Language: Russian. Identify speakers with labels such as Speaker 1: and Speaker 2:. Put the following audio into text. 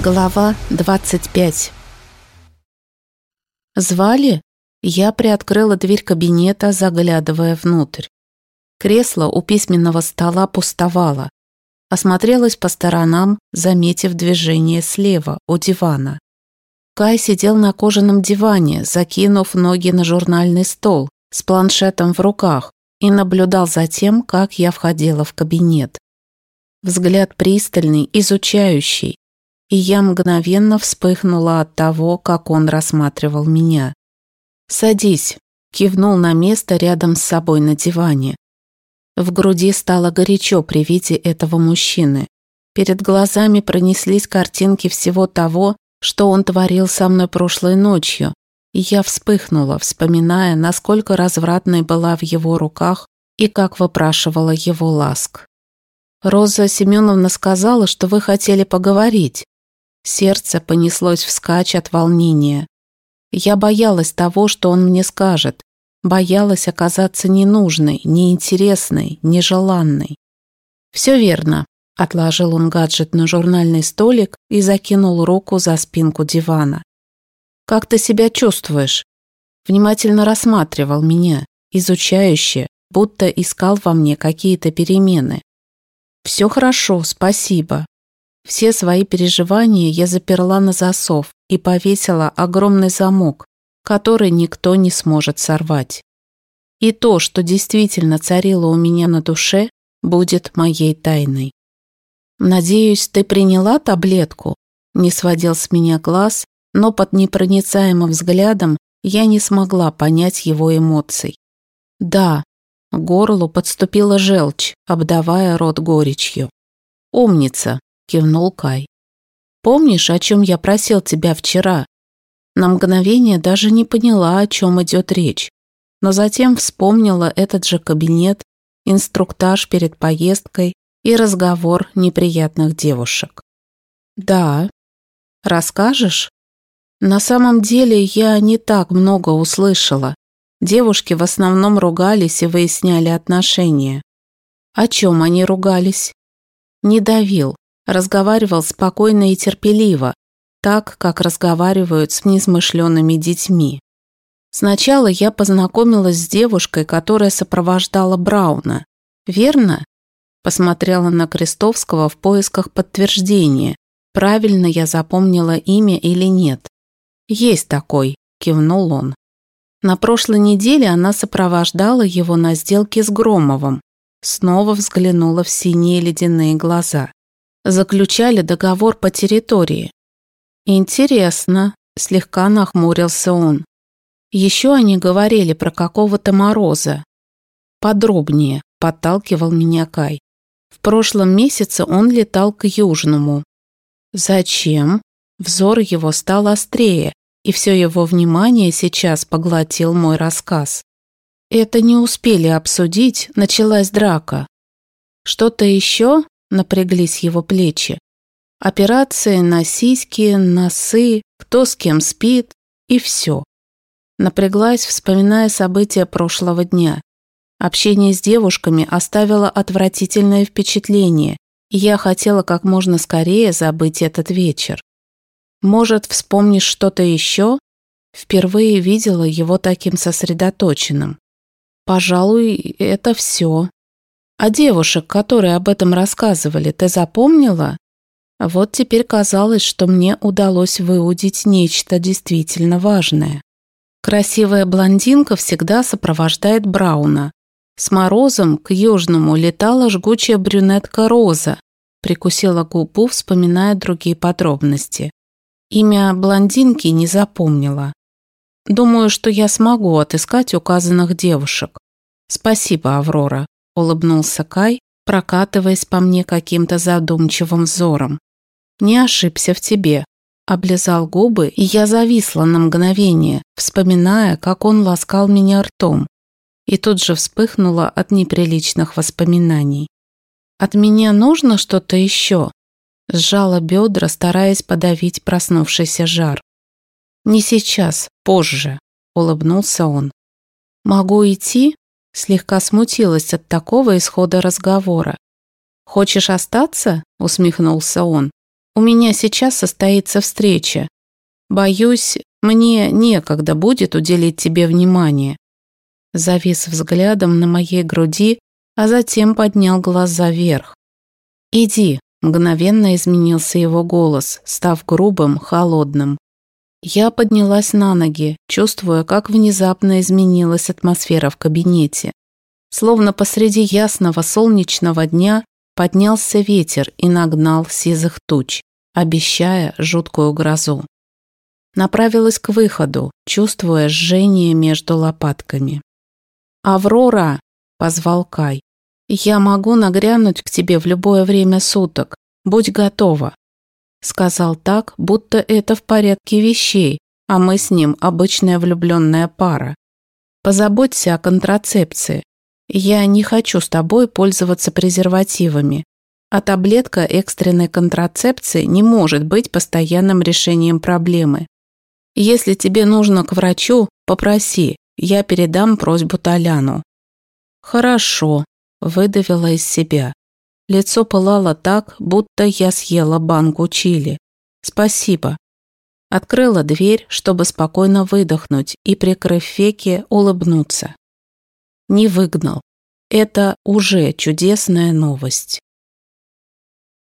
Speaker 1: Глава 25 Звали? Я приоткрыла дверь кабинета, заглядывая внутрь. Кресло у письменного стола пустовало. Осмотрелась по сторонам, заметив движение слева, у дивана. Кай сидел на кожаном диване, закинув ноги на журнальный стол, с планшетом в руках, и наблюдал за тем, как я входила в кабинет. Взгляд пристальный, изучающий, и я мгновенно вспыхнула от того, как он рассматривал меня. «Садись», – кивнул на место рядом с собой на диване. В груди стало горячо при виде этого мужчины. Перед глазами пронеслись картинки всего того, что он творил со мной прошлой ночью, и я вспыхнула, вспоминая, насколько развратной была в его руках и как выпрашивала его ласк. «Роза Семеновна сказала, что вы хотели поговорить», Сердце понеслось вскачь от волнения. Я боялась того, что он мне скажет. Боялась оказаться ненужной, неинтересной, нежеланной. «Все верно», – отложил он гаджет на журнальный столик и закинул руку за спинку дивана. «Как ты себя чувствуешь?» Внимательно рассматривал меня, изучающе, будто искал во мне какие-то перемены. «Все хорошо, спасибо», все свои переживания я заперла на засов и повесила огромный замок, который никто не сможет сорвать. И то, что действительно царило у меня на душе, будет моей тайной. «Надеюсь, ты приняла таблетку?» Не сводил с меня глаз, но под непроницаемым взглядом я не смогла понять его эмоций. «Да», горлу подступила желчь, обдавая рот горечью. «Умница, кивнул Кай. «Помнишь, о чем я просил тебя вчера?» На мгновение даже не поняла, о чем идет речь, но затем вспомнила этот же кабинет, инструктаж перед поездкой и разговор неприятных девушек. «Да. Расскажешь?» На самом деле я не так много услышала. Девушки в основном ругались и выясняли отношения. О чем они ругались? Не давил, разговаривал спокойно и терпеливо, так, как разговаривают с несмышленными детьми. Сначала я познакомилась с девушкой, которая сопровождала Брауна. Верно? Посмотрела на Крестовского в поисках подтверждения, правильно я запомнила имя или нет. «Есть такой», – кивнул он. На прошлой неделе она сопровождала его на сделке с Громовым. Снова взглянула в синие ледяные глаза заключали договор по территории. Интересно, слегка нахмурился он. Еще они говорили про какого-то мороза. Подробнее, подталкивал меня Кай. В прошлом месяце он летал к Южному. Зачем? Взор его стал острее, и все его внимание сейчас поглотил мой рассказ. Это не успели обсудить, началась драка. Что-то еще? Напряглись его плечи. Операции на сиськи, носы, кто с кем спит и все. Напряглась, вспоминая события прошлого дня. Общение с девушками оставило отвратительное впечатление, и я хотела как можно скорее забыть этот вечер. Может, вспомнишь что-то еще? Впервые видела его таким сосредоточенным. Пожалуй, это все. А девушек, которые об этом рассказывали, ты запомнила? Вот теперь казалось, что мне удалось выудить нечто действительно важное. Красивая блондинка всегда сопровождает Брауна. С Морозом к Южному летала жгучая брюнетка Роза. Прикусила губу, вспоминая другие подробности. Имя блондинки не запомнила. Думаю, что я смогу отыскать указанных девушек. Спасибо, Аврора улыбнулся Кай, прокатываясь по мне каким-то задумчивым взором. «Не ошибся в тебе», облизал губы, и я зависла на мгновение, вспоминая, как он ласкал меня ртом, и тут же вспыхнула от неприличных воспоминаний. «От меня нужно что-то еще?» Сжала бедра, стараясь подавить проснувшийся жар. «Не сейчас, позже», — улыбнулся он. «Могу идти?» Слегка смутилась от такого исхода разговора. «Хочешь остаться?» – усмехнулся он. У меня сейчас состоится встреча. Боюсь, мне некогда будет уделить тебе внимание». Завис взглядом на моей груди, а затем поднял глаза вверх. «Иди», – мгновенно изменился его голос, став грубым, холодным. Я поднялась на ноги, чувствуя, как внезапно изменилась атмосфера в кабинете. Словно посреди ясного солнечного дня поднялся ветер и нагнал сизых туч, обещая жуткую грозу. Направилась к выходу, чувствуя жжение между лопатками. «Аврора!» – позвал Кай. «Я могу нагрянуть к тебе в любое время суток. Будь готова!» Сказал так, будто это в порядке вещей, а мы с ним обычная влюбленная пара. Позаботься о контрацепции. Я не хочу с тобой пользоваться презервативами, а таблетка экстренной контрацепции не может быть постоянным решением проблемы. Если тебе нужно к врачу, попроси, я передам просьбу Толяну». «Хорошо», – выдавила из себя. Лицо пылало так, будто я съела банку чили. «Спасибо». Открыла дверь, чтобы спокойно выдохнуть и, прикрыв веки, улыбнуться. Не выгнал. Это уже чудесная новость.